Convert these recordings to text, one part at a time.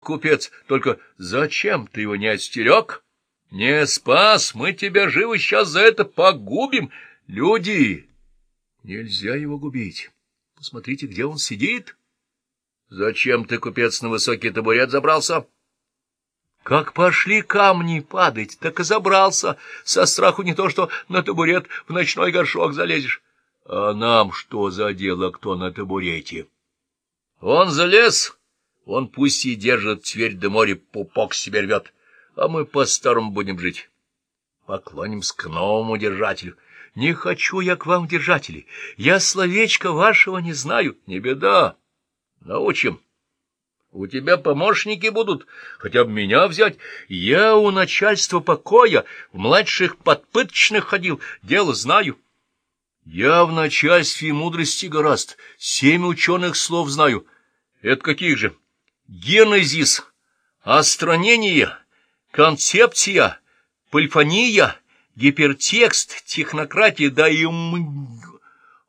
купец, только зачем ты его не остерег? Не спас, мы тебя живо сейчас за это погубим. Люди, нельзя его губить. Посмотрите, где он сидит. Зачем ты, купец, на высокий табурет забрался? Как пошли камни падать, так и забрался. Со страху не то, что на табурет в ночной горшок залезешь. А нам что за дело, кто на табурете? Он залез, он пусть и держит тверь до моря, пупок себе рвет, а мы по-старому будем жить. Поклонимся к новому держателю. Не хочу я к вам, держатели, я словечка вашего не знаю, не беда, научим. У тебя помощники будут, хотя бы меня взять. Я у начальства покоя в младших подпыточных ходил, дело знаю. Я в начальстве мудрости гораст, семь ученых слов знаю. Это каких же? Генезис, астронение, концепция, полифония, гипертекст, технократия, да и...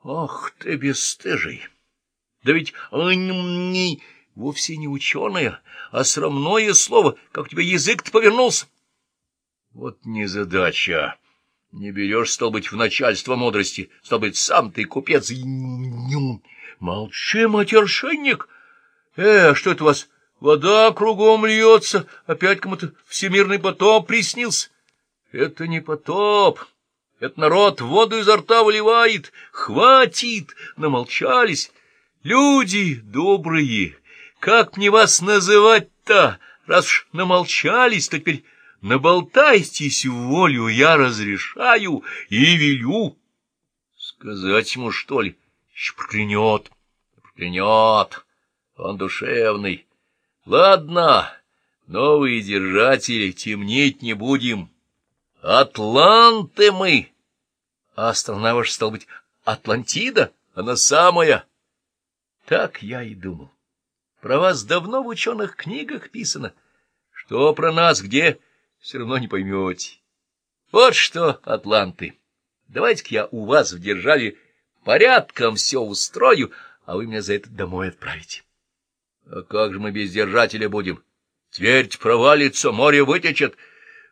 Ах ты бесстыжий! Да ведь они вовсе не ученое, а срамное слово, как у тебя язык-то повернулся. Вот незадача. Не берешь, стал быть, в начальство мудрости, стал быть, сам ты купец. Молчи, матершинник! Э, что это у вас? Вода кругом льется, опять кому-то всемирный потоп приснился. Это не потоп, это народ воду изо рта выливает. Хватит, намолчались. Люди добрые, как мне вас называть-то? Раз уж намолчались, то теперь наболтайтесь в волю, я разрешаю и велю. Сказать ему, что ли? Еще проклянет. Он душевный. Ладно, новые держатели, темнеть не будем. Атланты мы. А страна ваша, стала быть, Атлантида, она самая. Так я и думал. Про вас давно в ученых книгах писано. Что про нас где, все равно не поймете. Вот что, атланты, давайте-ка я у вас в державе порядком все устрою, а вы меня за это домой отправите. А как же мы без держателя будем? Твердь провалится, море вытечет.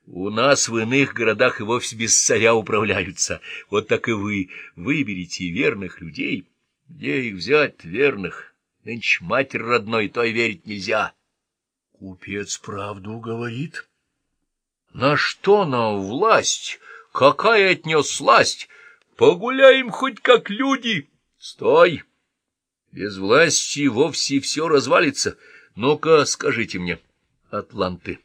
У нас в иных городах и вовсе без царя управляются. Вот так и вы выберите верных людей. Где их взять, верных? Нынче матерь родной, той верить нельзя. Купец правду говорит. На что нам власть? Какая от нее сласть? Погуляем хоть как люди. Стой! Без власти вовсе все развалится. Ну-ка, скажите мне, атланты,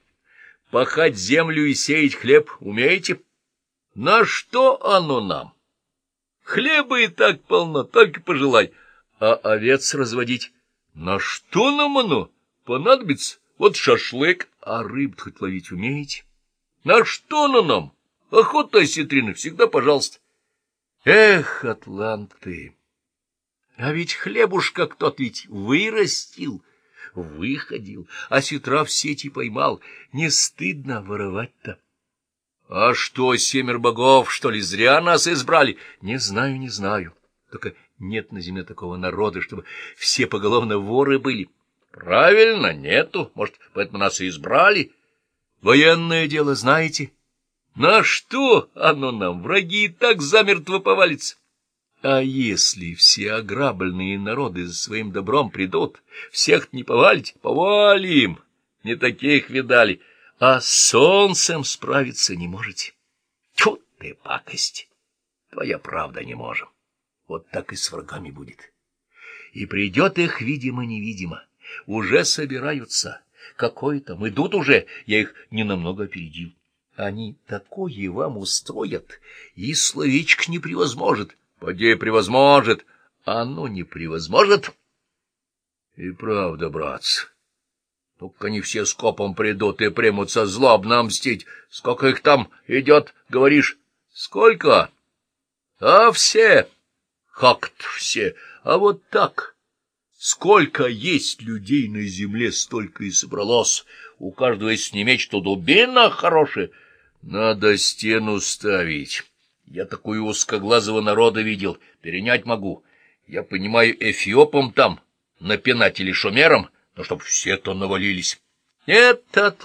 пахать землю и сеять хлеб умеете? На что оно нам? Хлеба и так полно, только пожелай. А овец разводить? На что нам оно? Понадобится? Вот шашлык, а рыб хоть ловить умеете? На что оно нам? Охота осетрины всегда пожалуйста. Эх, атланты! А ведь хлебушка кто-то ведь вырастил, выходил, а с утра в сети поймал. Не стыдно воровать-то. А что, семер богов, что ли, зря нас избрали? Не знаю, не знаю. Только нет на земле такого народа, чтобы все поголовно воры были. Правильно, нету. Может, поэтому нас и избрали. Военное дело знаете? На что оно нам? Враги и так замертво повалится. А если все ограбленные народы за своим добром придут, всех не повалить, повалим, не таких видали, а с солнцем справиться не можете. Тьфу ты, пакость! Твоя правда не можем. Вот так и с врагами будет. И придет их, видимо-невидимо. Уже собираются. Какой там, идут уже, я их ненамного опередил. Они такое вам устроят, и словечко не превозможет. Поди превозможет, а оно не превозможет. И правда, братцы, только они все скопом придут и примутся злобно мстить. Сколько их там идет, говоришь? Сколько? А все. Как-то все. А вот так. Сколько есть людей на земле, столько и собралось. У каждого есть не меч, то дубина хорошая. Надо стену ставить. Я такую узкоглазого народа видел, перенять могу. Я понимаю, эфиопам там, напинать или шумерам, но чтоб все то навалились. Нет, Атлант